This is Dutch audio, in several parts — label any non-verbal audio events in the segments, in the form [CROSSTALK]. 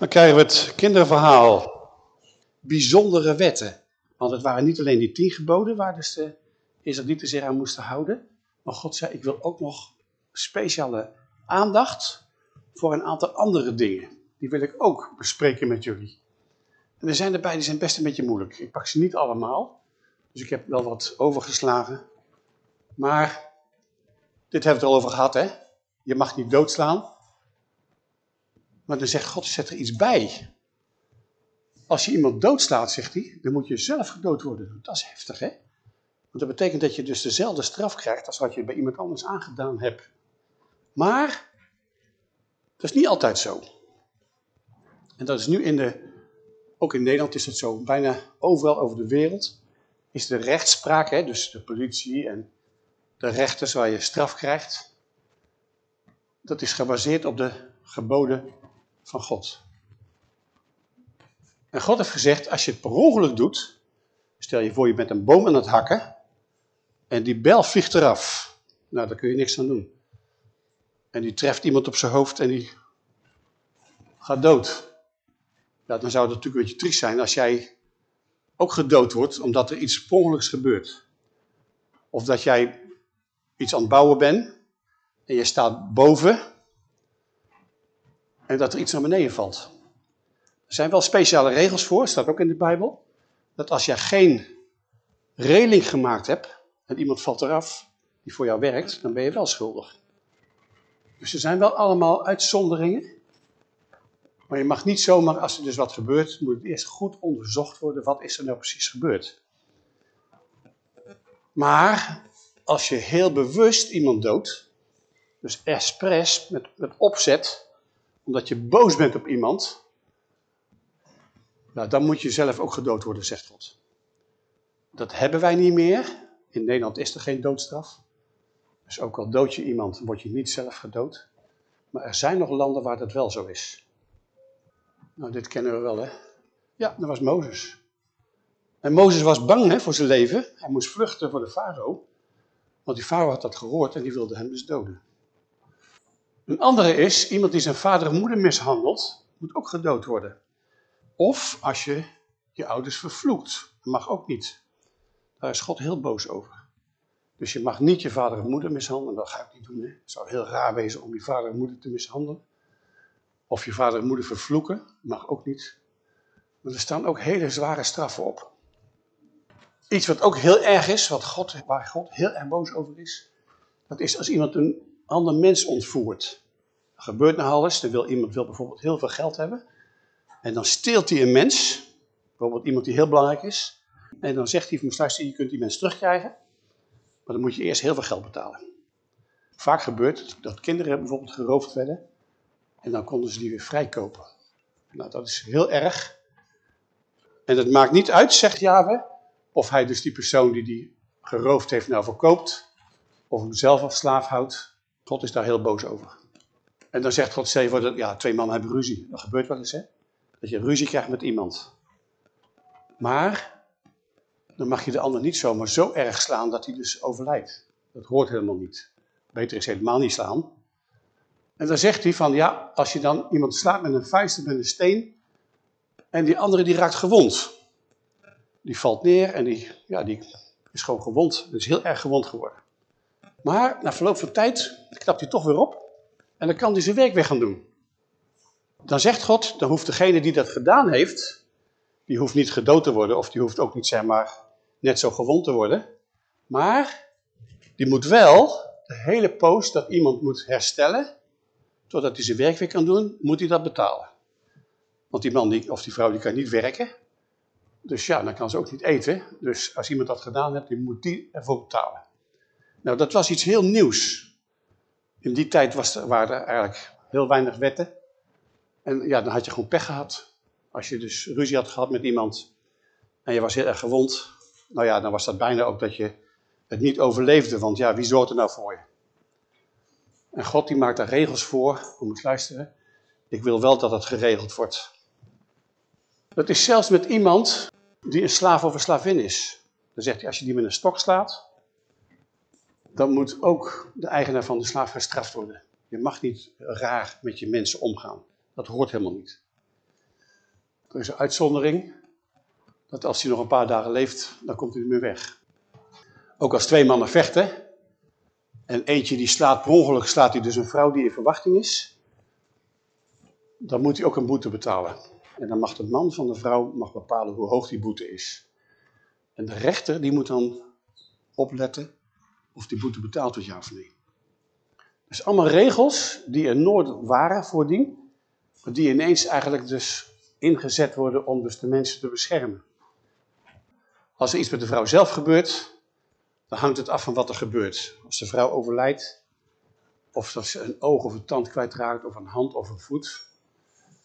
Dan krijgen we het kinderverhaal. Bijzondere wetten. Want het waren niet alleen die tien geboden waar dus de Israëlieten zich aan moesten houden. Maar God zei, ik wil ook nog speciale aandacht voor een aantal andere dingen. Die wil ik ook bespreken met jullie. En er zijn erbij, die zijn best een beetje moeilijk. Ik pak ze niet allemaal. Dus ik heb wel wat overgeslagen. Maar dit hebben we het al over gehad, hè? Je mag niet doodslaan. Maar dan zegt God, zet er iets bij. Als je iemand doodslaat, zegt hij, dan moet je zelf gedood worden. Dat is heftig, hè? Want dat betekent dat je dus dezelfde straf krijgt als wat je bij iemand anders aangedaan hebt. Maar, dat is niet altijd zo. En dat is nu in de, ook in Nederland is het zo, bijna overal over de wereld, is de rechtspraak, hè, dus de politie en de rechters waar je straf krijgt, dat is gebaseerd op de geboden van God. En God heeft gezegd, als je het per ongeluk doet, stel je voor je bent een boom aan het hakken, en die bel vliegt eraf. Nou, daar kun je niks aan doen. En die treft iemand op zijn hoofd en die gaat dood. Ja, dan zou het natuurlijk een beetje triest zijn als jij ook gedood wordt omdat er iets ongeluks gebeurt. Of dat jij iets aan het bouwen bent en je staat boven en dat er iets naar beneden valt. Er zijn wel speciale regels voor, staat ook in de Bijbel. Dat als jij geen reling gemaakt hebt en iemand valt eraf die voor jou werkt, dan ben je wel schuldig. Dus er zijn wel allemaal uitzonderingen. Maar je mag niet zomaar, als er dus wat gebeurt, moet het eerst goed onderzocht worden. Wat is er nou precies gebeurd? Maar als je heel bewust iemand doodt, dus expres, met, met opzet, omdat je boos bent op iemand, nou, dan moet je zelf ook gedood worden, zegt God. Dat hebben wij niet meer. In Nederland is er geen doodstraf. Dus ook al dood je iemand, word je niet zelf gedood. Maar er zijn nog landen waar dat wel zo is. Nou, dit kennen we wel, hè? Ja, dat was Mozes. En Mozes was bang hè, voor zijn leven. Hij moest vluchten voor de farao. Want die farao had dat gehoord en die wilde hem dus doden. Een andere is, iemand die zijn vader en moeder mishandelt, moet ook gedood worden. Of als je je ouders vervloekt. Mag ook niet. Daar is God heel boos over. Dus je mag niet je vader en moeder mishandelen. Dat ga ik niet doen. Hè. Het zou heel raar wezen om je vader en moeder te mishandelen. Of je vader en moeder vervloeken. Mag ook niet. Maar er staan ook hele zware straffen op. Iets wat ook heel erg is, wat God, waar God heel erg boos over is. Dat is als iemand een ander mens ontvoert. Er gebeurt nogal eens. Dan wil iemand wil bijvoorbeeld heel veel geld hebben. En dan steelt hij een mens. Bijvoorbeeld iemand die heel belangrijk is. En dan zegt hij van luister, je kunt die mensen terugkrijgen. Maar dan moet je eerst heel veel geld betalen. Vaak gebeurt het dat kinderen bijvoorbeeld geroofd werden. En dan konden ze die weer vrijkopen. Nou, dat is heel erg. En het maakt niet uit, zegt Jave, of hij dus die persoon die die geroofd heeft nou verkoopt. Of hem zelf als slaaf houdt. God is daar heel boos over. En dan zegt God, stel dat ja, twee mannen hebben ruzie. Dat gebeurt wel eens, hè. Dat je ruzie krijgt met iemand. Maar dan mag je de ander niet zomaar zo erg slaan dat hij dus overlijdt. Dat hoort helemaal niet. Beter is helemaal niet slaan. En dan zegt hij van, ja, als je dan iemand slaat met een vuist of met een steen, en die andere die raakt gewond. Die valt neer en die, ja, die is gewoon gewond, dus heel erg gewond geworden. Maar na verloop van tijd knapt hij toch weer op en dan kan hij zijn werk weer gaan doen. Dan zegt God, dan hoeft degene die dat gedaan heeft, die hoeft niet gedood te worden of die hoeft ook niet zeg maar net zo gewond te worden. Maar die moet wel de hele post dat iemand moet herstellen, totdat hij zijn werk weer kan doen, moet hij dat betalen. Want die man die, of die vrouw die kan niet werken. Dus ja, dan kan ze ook niet eten. Dus als iemand dat gedaan heeft, die moet die ervoor betalen. Nou, dat was iets heel nieuws. In die tijd was waren er eigenlijk heel weinig wetten. En ja, dan had je gewoon pech gehad. Als je dus ruzie had gehad met iemand en je was heel erg gewond, nou ja, dan was dat bijna ook dat je het niet overleefde, want ja, wie zorgt er nou voor je? En God die maakt daar regels voor, we moeten luisteren. Ik wil wel dat het geregeld wordt. Dat is zelfs met iemand die een slaaf of een slavin is. Dan zegt hij, als je die met een stok slaat, dan moet ook de eigenaar van de slaaf gestraft worden. Je mag niet raar met je mensen omgaan. Dat hoort helemaal niet. Er is een uitzondering, dat als hij nog een paar dagen leeft, dan komt hij niet meer weg. Ook als twee mannen vechten, en eentje die slaat, per ongeluk slaat hij dus een vrouw die in verwachting is, dan moet hij ook een boete betalen. En dan mag de man van de vrouw mag bepalen hoe hoog die boete is. En de rechter die moet dan opletten of die boete betaald wordt, ja of nee. Dus allemaal regels die er nooit waren voordien, maar die ineens eigenlijk dus ingezet worden om dus de mensen te beschermen. Als er iets met de vrouw zelf gebeurt, dan hangt het af van wat er gebeurt. Als de vrouw overlijdt, of dat ze een oog of een tand kwijtraakt, of een hand of een voet,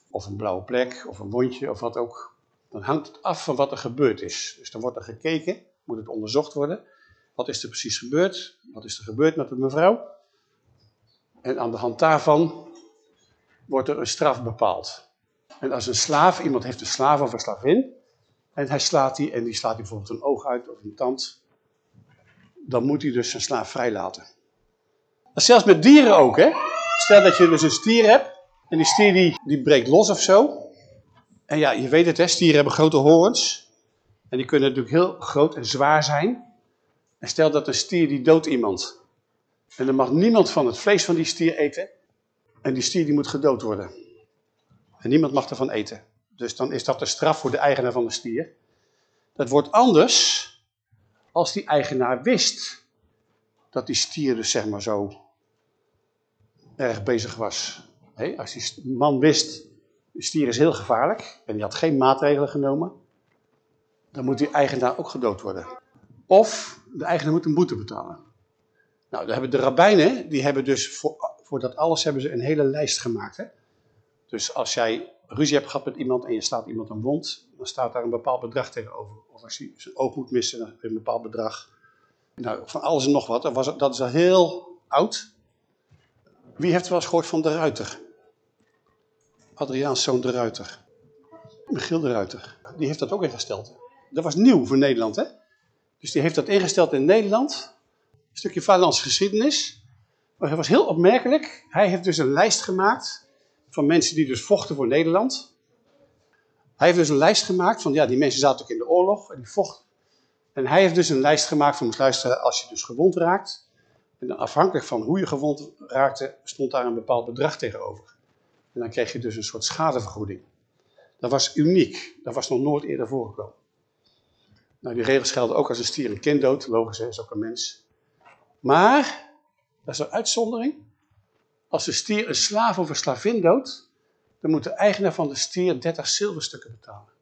of een blauwe plek, of een wondje, of wat ook. Dan hangt het af van wat er gebeurd is. Dus dan wordt er gekeken, moet het onderzocht worden. Wat is er precies gebeurd? Wat is er gebeurd met de mevrouw? En aan de hand daarvan wordt er een straf bepaald. En als een slaaf, iemand heeft een slaaf of een slavin, en hij slaat die, en die slaat bijvoorbeeld een oog uit of een tand, dan moet hij dus zijn slaaf vrijlaten. Is zelfs met dieren ook, hè. Stel dat je dus een stier hebt, en die stier die, die breekt los of zo. En ja, je weet het, hè, stieren hebben grote horens. En die kunnen natuurlijk heel groot en zwaar zijn. En stel dat een stier die doodt iemand. En dan mag niemand van het vlees van die stier eten. En die stier die moet gedood worden. En niemand mag ervan eten. Dus dan is dat de straf voor de eigenaar van de stier. Dat wordt anders als die eigenaar wist dat die stier dus zeg maar zo erg bezig was. als die man wist, de stier is heel gevaarlijk en die had geen maatregelen genomen, dan moet die eigenaar ook gedood worden. Of de eigenaar moet een boete betalen. Nou, hebben de rabbijnen, die hebben dus voor, voor dat alles hebben ze een hele lijst gemaakt. Hè? Dus als jij ruzie hebt gehad met iemand en je slaat iemand een wond, dan staat daar een bepaald bedrag tegenover. Of als hij zijn oog moet missen, een bepaald bedrag. Nou, van alles en nog wat. Dat, was, dat is al heel oud. Wie heeft wel eens gehoord van de Ruiter? Adriaans zoon de Ruiter. Michiel de Ruiter. Die heeft dat ook ingesteld. Dat was nieuw voor Nederland, hè? Dus die heeft dat ingesteld in Nederland. Een stukje vaderlandse geschiedenis. Maar het was heel opmerkelijk. Hij heeft dus een lijst gemaakt van mensen die dus vochten voor Nederland. Hij heeft dus een lijst gemaakt van, ja, die mensen zaten ook in de oorlog en die vochten. En hij heeft dus een lijst gemaakt van, luisteren, als je dus gewond raakt. En dan afhankelijk van hoe je gewond raakte, stond daar een bepaald bedrag tegenover. En dan kreeg je dus een soort schadevergoeding. Dat was uniek. Dat was nog nooit eerder voorgekomen. Nou, die regels gelden ook als een stier een kind dood. Logisch, is ook een mens. Maar, dat is een uitzondering. Als de stier een slaaf of een slavin doodt, dan moet de eigenaar van de stier 30 zilverstukken betalen.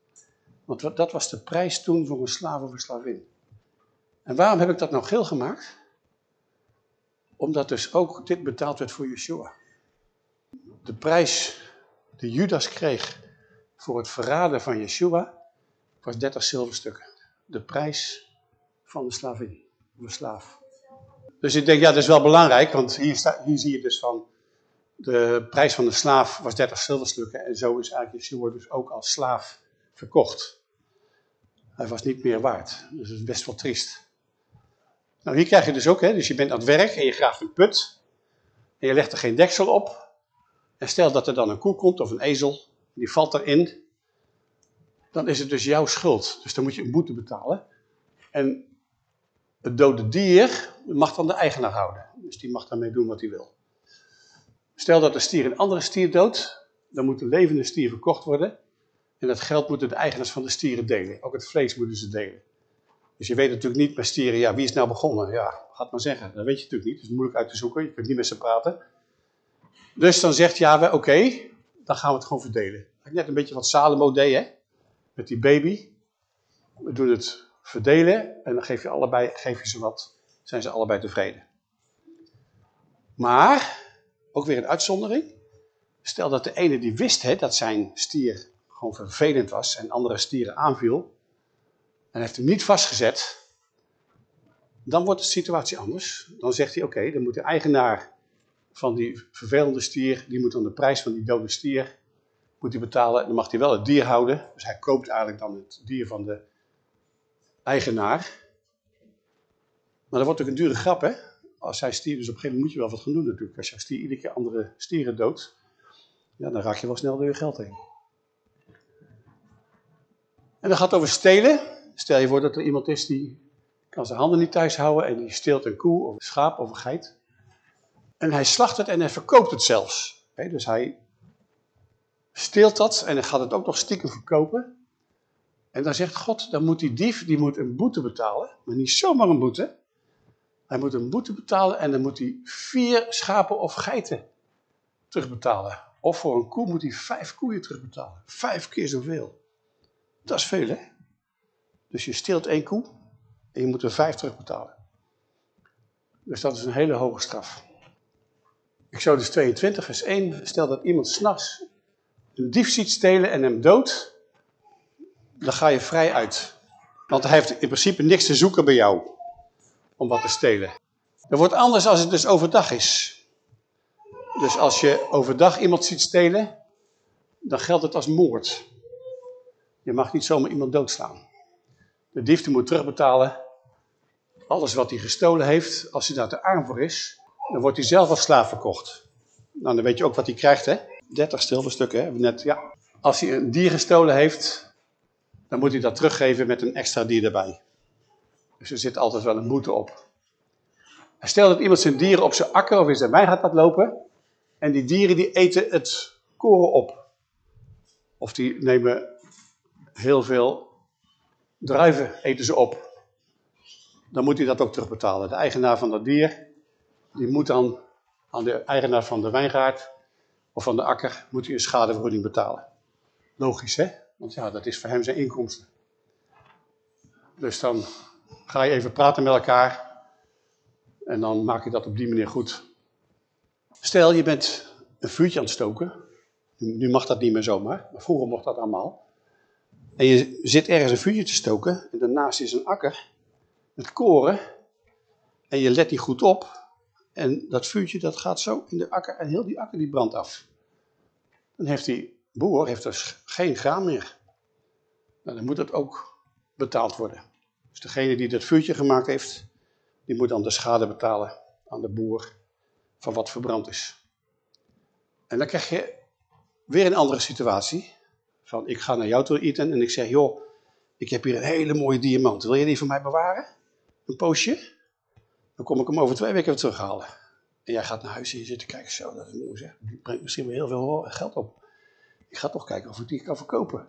Want dat was de prijs toen voor een slaaf of een slavin. En waarom heb ik dat nou geel gemaakt? Omdat dus ook dit betaald werd voor Yeshua. De prijs die Judas kreeg voor het verraden van Yeshua was 30 zilverstukken. De prijs van de slavin, de slaaf. Dus ik denk, ja, dat is wel belangrijk, want hier, hier zie je dus van de prijs van de slaaf was 30 zilverstukken en zo is eigenlijk Yeshua dus ook als slaaf verkocht. Hij was niet meer waard, dus dat is best wel triest. Nou, hier krijg je dus ook, hè, dus je bent aan het werk en je graaft een put en je legt er geen deksel op. En stel dat er dan een koe komt of een ezel, die valt erin, dan is het dus jouw schuld. Dus dan moet je een boete betalen. En het dode dier mag dan de eigenaar houden. Dus die mag daarmee doen wat hij wil. Stel dat de stier een andere stier doodt, dan moet de levende stier verkocht worden. En dat geld moeten de eigenaars van de stieren delen. Ook het vlees moeten ze delen. Dus je weet natuurlijk niet bij stieren, ja, wie is nou begonnen? Ja, gaat maar zeggen. Dat weet je natuurlijk niet. Het is moeilijk uit te zoeken. Je kunt niet met ze praten. Dus dan zegt Yahweh, oké, dan gaan we het gewoon verdelen. Net een beetje wat Salomo deed, hè? Met die baby. We doen het verdelen en dan geef je allebei, geef je ze wat. Zijn ze allebei tevreden. Maar, ook weer een uitzondering. Stel dat de ene die wist hè, dat zijn stier gewoon vervelend was en andere stieren aanviel. En heeft hem niet vastgezet. Dan wordt de situatie anders. Dan zegt hij, oké, dan moet de eigenaar van die vervelende stier, die moet dan de prijs van die dode stier moet hij betalen. En dan mag hij wel het dier houden. Dus hij koopt eigenlijk dan het dier van de eigenaar. Maar dat wordt ook een dure grap, hè? Als hij stier, dus op een gegeven moment moet je wel wat gaan doen natuurlijk. Als je stier iedere keer andere stieren doodt, ja, dan raak je wel snel door je geld heen. En dat gaat over stelen. Stel je voor dat er iemand is die kan zijn handen niet thuis houden en die steelt een koe of een schaap of een geit. En hij slacht het en hij verkoopt het zelfs. dus hij steelt dat en hij gaat het ook nog stiekem verkopen. En dan zegt God, dan moet die dief die moet een boete betalen. Maar niet zomaar een boete. Hij moet een boete betalen en dan moet hij vier schapen of geiten terugbetalen. Of voor een koe moet hij vijf koeien terugbetalen. Vijf keer zoveel. Dat is veel, hè? Dus je steelt één koe en je moet er vijf terugbetalen. Dus dat is een hele hoge straf. Exodus 22 vers 1. Stel dat iemand s'nachts een dief ziet stelen en hem dood. Dan ga je vrij uit. Want hij heeft in principe niks te zoeken bij jou. Om wat te stelen. Dat wordt anders als het dus overdag is. Dus als je overdag iemand ziet stelen, dan geldt het als moord. Je mag niet zomaar iemand doodslaan. De dief moet terugbetalen. Alles wat hij gestolen heeft, als hij daar te arm voor is, dan wordt hij zelf als slaaf verkocht. Nou, dan weet je ook wat hij krijgt, hè? 30 stilverstukken, hè? Net, ja. Als hij een dier gestolen heeft, dan moet hij dat teruggeven met een extra dier erbij. Dus er zit altijd wel een boete op. En stel dat iemand zijn dieren op zijn akker of in zijn wijn gaat laten lopen, en die dieren die eten het koren op. Of die nemen heel veel druiven, eten ze op. Dan moet hij dat ook terugbetalen. De eigenaar van dat dier, die moet dan aan de eigenaar van de wijngaard of van de akker, moet hij een schadevergoeding betalen. Logisch hè, want ja, dat is voor hem zijn inkomsten. Dus dan ga je even praten met elkaar en dan maak je dat op die manier goed. Stel, je bent een vuurtje aan het stoken. Nu mag dat niet meer zomaar, maar vroeger mocht dat allemaal. En je zit ergens een vuurtje te stoken en daarnaast is een akker met koren. En je let die goed op en dat vuurtje dat gaat zo in de akker en heel die akker die brandt af. Dan heeft die boer heeft dus geen graan meer. Nou, dan moet het ook betaald worden. Dus degene die dat vuurtje gemaakt heeft, die moet dan de schade betalen aan de boer van wat verbrand is. En dan krijg je weer een andere situatie. Van ik ga naar jou toe eten en ik zeg, joh, ik heb hier een hele mooie diamant. Wil je die voor mij bewaren? Een poosje? Dan kom ik hem over twee weken weer terughalen. En jij gaat naar huis en je zit te kijken, zo, dat is. Die brengt misschien wel heel veel geld op. Ik ga toch kijken of ik die kan verkopen.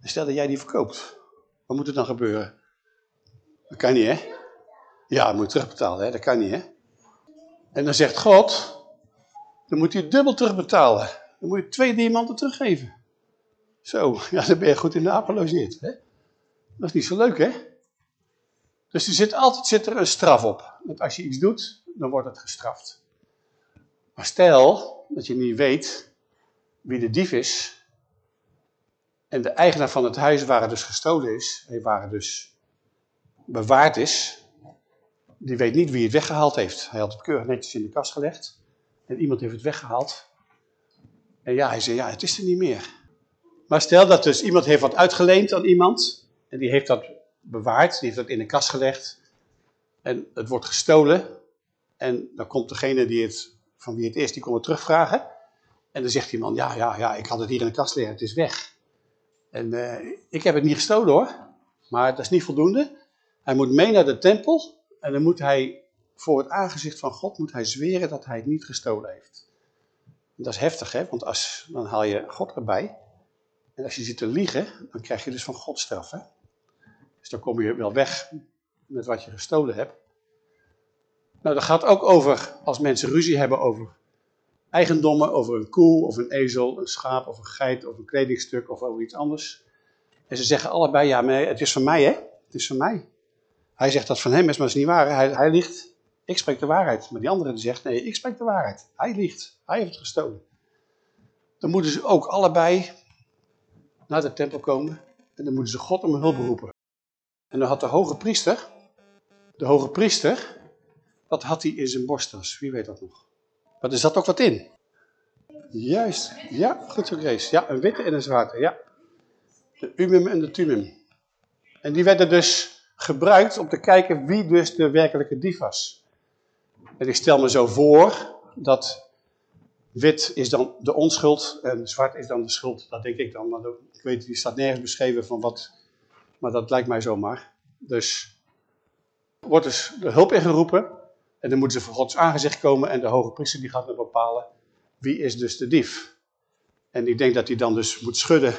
En stel dat jij die verkoopt. Wat moet er dan gebeuren? Dat kan niet, hè? Ja, moet terugbetalen, hè? Dat kan niet, hè? En dan zegt God, dan moet je dubbel terugbetalen. Dan moet je twee diamanten teruggeven. Zo, [LAUGHS] ja, dan ben je goed in de aap gelogeerd. Hè? Dat is niet zo leuk, hè? Dus er zit altijd zit er een straf op. Want als je iets doet, dan wordt het gestraft. Maar stel dat je niet weet wie de dief is, en de eigenaar van het huis waar het dus gestolen is, waar het dus bewaard is, die weet niet wie het weggehaald heeft. Hij had het keurig netjes in de kast gelegd. En iemand heeft het weggehaald. En ja, hij zei, ja, het is er niet meer. Maar stel dat dus iemand heeft wat uitgeleend aan iemand. En die heeft dat bewaard, die heeft dat in de kast gelegd. En het wordt gestolen. En dan komt degene die het, van wie het is, die komt het terugvragen. En dan zegt die man, ja, ja, ja, ik had het hier in de kast liggen, het is weg. En uh, ik heb het niet gestolen hoor. Maar dat is niet voldoende. Hij moet mee naar de tempel. En dan moet hij voor het aangezicht van God moet hij zweren dat hij het niet gestolen heeft. Dat is heftig, hè? want als, dan haal je God erbij. En als je zit te liegen, dan krijg je dus van God straf. Hè? Dus dan kom je wel weg met wat je gestolen hebt. Nou, dat gaat ook over als mensen ruzie hebben over eigendommen, over een koe of een ezel, een schaap of een geit of een kledingstuk of over iets anders. En ze zeggen allebei, ja, het is van mij hè, het is van mij. Hij zegt dat van hem is, maar dat is niet waar. Hij, hij liegt. Ik spreek de waarheid. Maar die andere zegt, nee, ik spreek de waarheid. Hij liegt. Hij heeft het gestolen. Dan moeten ze ook allebei naar de tempel komen. En dan moeten ze God om hulp roepen. En dan had de hoge priester, de hoge priester, wat had hij in zijn borsttas? Wie weet dat nog? Maar er zat ook wat in. Juist, ja, goed zo. Ja, een witte en een zwarte, ja. De umum en de tumum. En die werden dus gebruikt om te kijken wie dus de werkelijke dief was. En ik stel me zo voor dat wit is dan de onschuld en zwart is dan de schuld. Dat denk ik dan, maar ik weet, die staat nergens beschreven van wat Maar dat lijkt mij zomaar. Dus wordt dus de hulp ingeroepen. En dan moeten ze voor Gods aangezicht komen. En de hoge priester die gaat dan bepalen wie is dus de dief. En ik denk dat hij dan dus moet schudden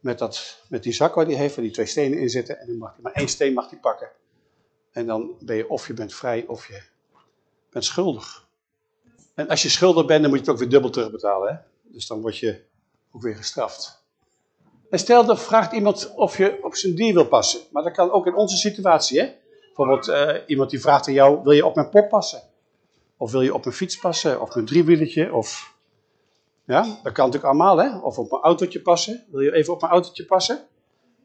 met, dat, met die zak waar hij heeft, waar die twee stenen in zitten. En dan mag hij maar één steen mag hij pakken. En dan ben je of je bent vrij of je bent schuldig. En als je schuldig bent, dan moet je het ook weer dubbel terugbetalen. Hè? Dus dan word je ook weer gestraft. En stel, dat vraagt iemand of je op zijn dier wil passen. Maar dat kan ook in onze situatie. Hè? Bijvoorbeeld uh, iemand die vraagt aan jou, wil je op mijn pop passen? Of wil je op mijn fiets passen? Of mijn driewieletje? Of... Ja, dat kan natuurlijk allemaal. Hè? Of op mijn autootje passen. Wil je even op mijn autootje passen?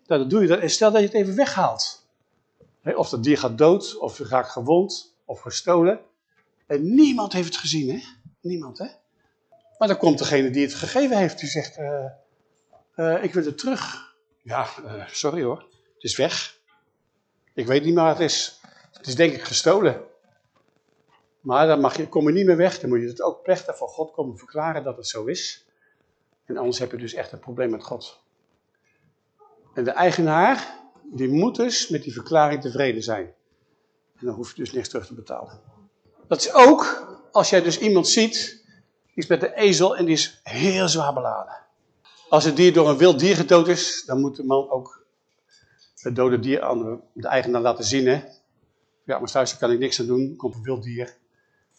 Nou, dan doe je dat. En stel dat je het even weghaalt. Of dat dier gaat dood, of je raakt gewond, of gestolen. En niemand heeft het gezien, hè? Niemand, hè? Maar dan komt degene die het gegeven heeft, die zegt, uh, uh, ik wil het terug. Ja, uh, sorry hoor, het is weg. Ik weet niet wat het is. Het is denk ik gestolen. Maar dan mag je, kom je niet meer weg, dan moet je het ook plechtig voor God komen verklaren dat het zo is. En anders heb je dus echt een probleem met God. En de eigenaar, die moet dus met die verklaring tevreden zijn. En dan hoef je dus niks terug te betalen. Dat is ook als jij dus iemand ziet, die is met de ezel en die is heel zwaar beladen. Als het dier door een wild dier gedood is, dan moet de man ook het dode dier aan de eigenaar laten zien. Hè? Ja, maar thuis kan ik niks aan doen, komt een wild dier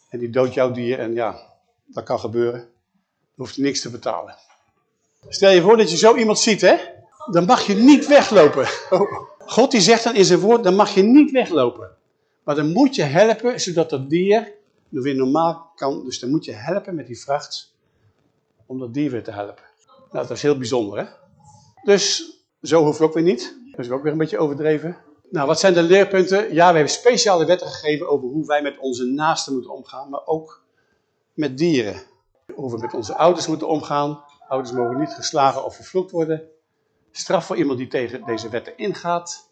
en die doodt jouw dier en ja, dat kan gebeuren. Dan hoeft hij niks te betalen. Stel je voor dat je zo iemand ziet, hè? dan mag je niet weglopen. God die zegt dan in zijn woord, dan mag je niet weglopen. Maar dan moet je helpen, zodat dat dier weer normaal kan. Dus dan moet je helpen met die vracht, om dat dier weer te helpen. Nou, dat is heel bijzonder, hè? Dus, zo hoeft ook weer niet. Dat is ook weer een beetje overdreven. Nou, wat zijn de leerpunten? Ja, we hebben speciale wetten gegeven over hoe wij met onze naasten moeten omgaan, maar ook met dieren. Hoe we met onze ouders moeten omgaan. Ouders mogen niet geslagen of vervloekt worden. Straf voor iemand die tegen deze wetten ingaat.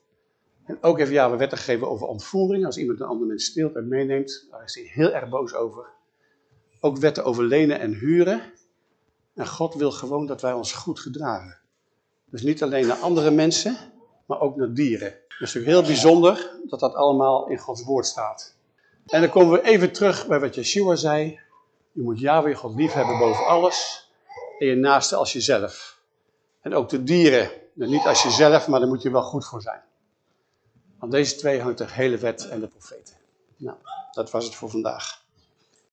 En ook even, ja, we wetten gegeven over ontvoering. Als iemand een ander mens steelt en meeneemt, daar is hij heel erg boos over. Ook wetten over lenen en huren. En God wil gewoon dat wij ons goed gedragen. Dus niet alleen naar andere mensen, maar ook naar dieren. Het is natuurlijk heel bijzonder dat dat allemaal in Gods woord staat. En dan komen we even terug bij wat Yeshua zei. Je moet Yahweh God lief hebben boven alles. En je naaste als jezelf. En ook de dieren. Nou, niet als jezelf, maar daar moet je wel goed voor zijn. Aan deze twee hangt de hele wet en de profeten. Nou, dat was het voor vandaag.